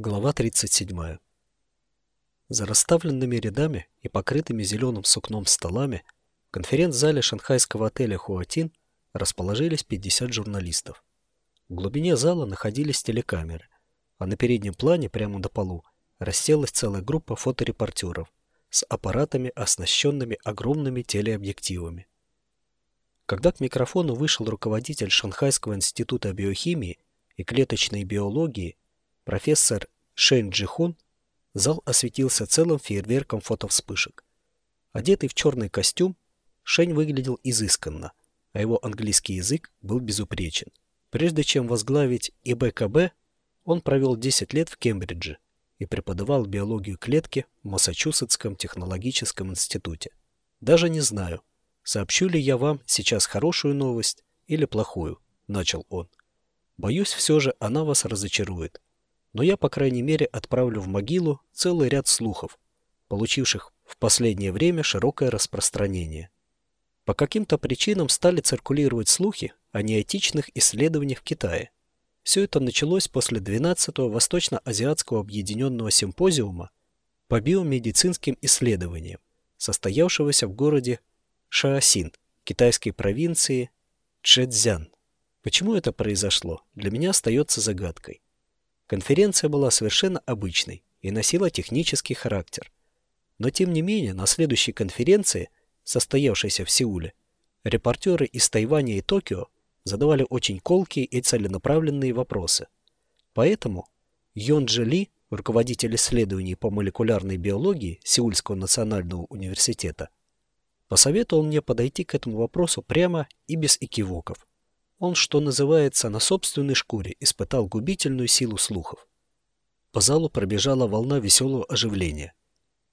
Глава 37. За расставленными рядами и покрытыми зеленым сукном столами в конференц-зале шанхайского отеля «Хуатин» расположились 50 журналистов. В глубине зала находились телекамеры, а на переднем плане, прямо на полу, расселась целая группа фоторепортеров с аппаратами, оснащенными огромными телеобъективами. Когда к микрофону вышел руководитель Шанхайского института биохимии и клеточной биологии профессор Шэнь Джихун, зал осветился целым фейерверком фотовспышек. Одетый в черный костюм, Шэнь выглядел изысканно, а его английский язык был безупречен. Прежде чем возглавить ИБКБ, он провел 10 лет в Кембридже и преподавал биологию клетки в Массачусетском технологическом институте. Даже не знаю, сообщу ли я вам сейчас хорошую новость или плохую, начал он. Боюсь, все же она вас разочарует но я, по крайней мере, отправлю в могилу целый ряд слухов, получивших в последнее время широкое распространение. По каким-то причинам стали циркулировать слухи о неэтичных исследованиях в Китае. Все это началось после 12-го Восточно-Азиатского объединенного симпозиума по биомедицинским исследованиям, состоявшегося в городе Шаосин, китайской провинции Чжэцзян. Почему это произошло, для меня остается загадкой. Конференция была совершенно обычной и носила технический характер. Но тем не менее, на следующей конференции, состоявшейся в Сеуле, репортеры из Тайваня и Токио задавали очень колкие и целенаправленные вопросы. Поэтому Йонджи Ли, руководитель исследований по молекулярной биологии Сеульского национального университета, посоветовал мне подойти к этому вопросу прямо и без экивоков. Он, что называется, на собственной шкуре испытал губительную силу слухов. По залу пробежала волна веселого оживления.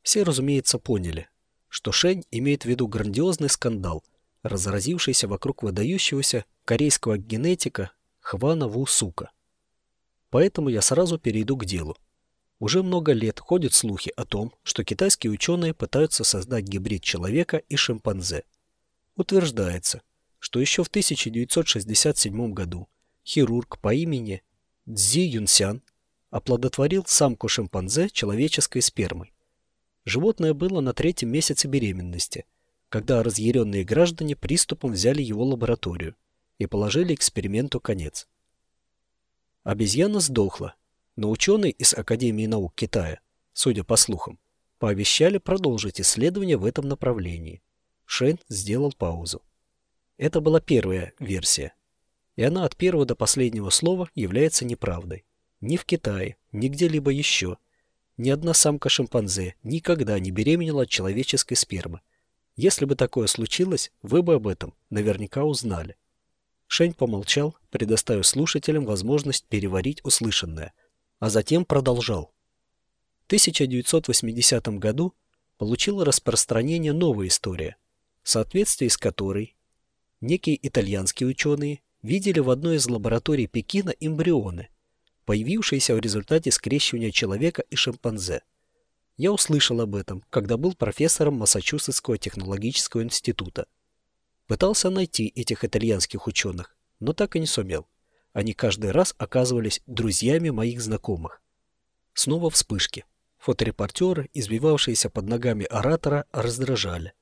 Все, разумеется, поняли, что Шень имеет в виду грандиозный скандал, разразившийся вокруг выдающегося корейского генетика Хвана Вусука. Поэтому я сразу перейду к делу. Уже много лет ходят слухи о том, что китайские ученые пытаются создать гибрид человека и шимпанзе. Утверждается, что еще в 1967 году хирург по имени Цзи Юнсян оплодотворил самку шимпанзе человеческой спермой. Животное было на третьем месяце беременности, когда разъяренные граждане приступом взяли его лабораторию и положили эксперименту конец. Обезьяна сдохла, но ученые из Академии наук Китая, судя по слухам, пообещали продолжить исследования в этом направлении. Шен сделал паузу. Это была первая версия. И она от первого до последнего слова является неправдой. Ни в Китае, ни где-либо еще. Ни одна самка шимпанзе никогда не беременела от человеческой спермы. Если бы такое случилось, вы бы об этом наверняка узнали. Шень помолчал, предоставив слушателям возможность переварить услышанное, а затем продолжал. В 1980 году получила распространение новая история, в соответствии с которой некие итальянские ученые видели в одной из лабораторий Пекина эмбрионы, появившиеся в результате скрещивания человека и шимпанзе. Я услышал об этом, когда был профессором Массачусетского технологического института. Пытался найти этих итальянских ученых, но так и не сумел. Они каждый раз оказывались друзьями моих знакомых. Снова вспышки. Фоторепортеры, избивавшиеся под ногами оратора, раздражали.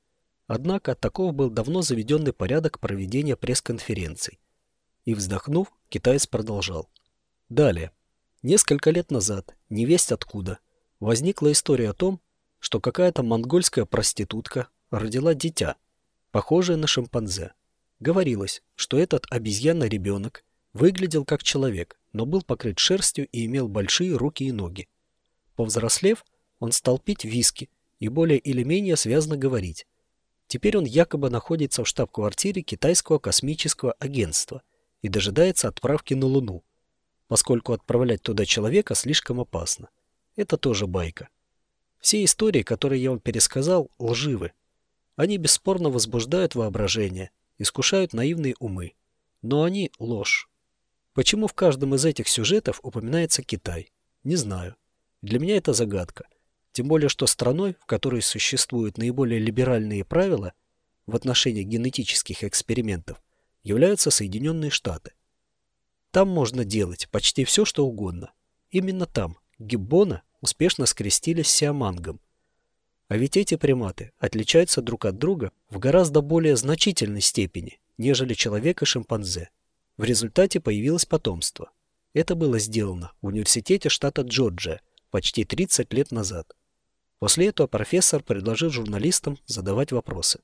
Однако таков был давно заведенный порядок проведения пресс-конференций. И вздохнув, китаец продолжал. Далее. Несколько лет назад, не весть откуда, возникла история о том, что какая-то монгольская проститутка родила дитя, похожее на шимпанзе. Говорилось, что этот обезьяна-ребенок выглядел как человек, но был покрыт шерстью и имел большие руки и ноги. Повзрослев, он стал пить виски и более или менее связно говорить. Теперь он якобы находится в штаб-квартире китайского космического агентства и дожидается отправки на Луну, поскольку отправлять туда человека слишком опасно. Это тоже байка. Все истории, которые я вам пересказал, лживы. Они бесспорно возбуждают воображение, искушают наивные умы. Но они ложь. Почему в каждом из этих сюжетов упоминается Китай? Не знаю. Для меня это загадка. Тем более, что страной, в которой существуют наиболее либеральные правила в отношении генетических экспериментов, являются Соединенные Штаты. Там можно делать почти все, что угодно. Именно там гиббона успешно скрестились с сиамангом. А ведь эти приматы отличаются друг от друга в гораздо более значительной степени, нежели человек и шимпанзе. В результате появилось потомство. Это было сделано в университете штата Джорджия почти 30 лет назад. После этого профессор предложил журналистам задавать вопросы.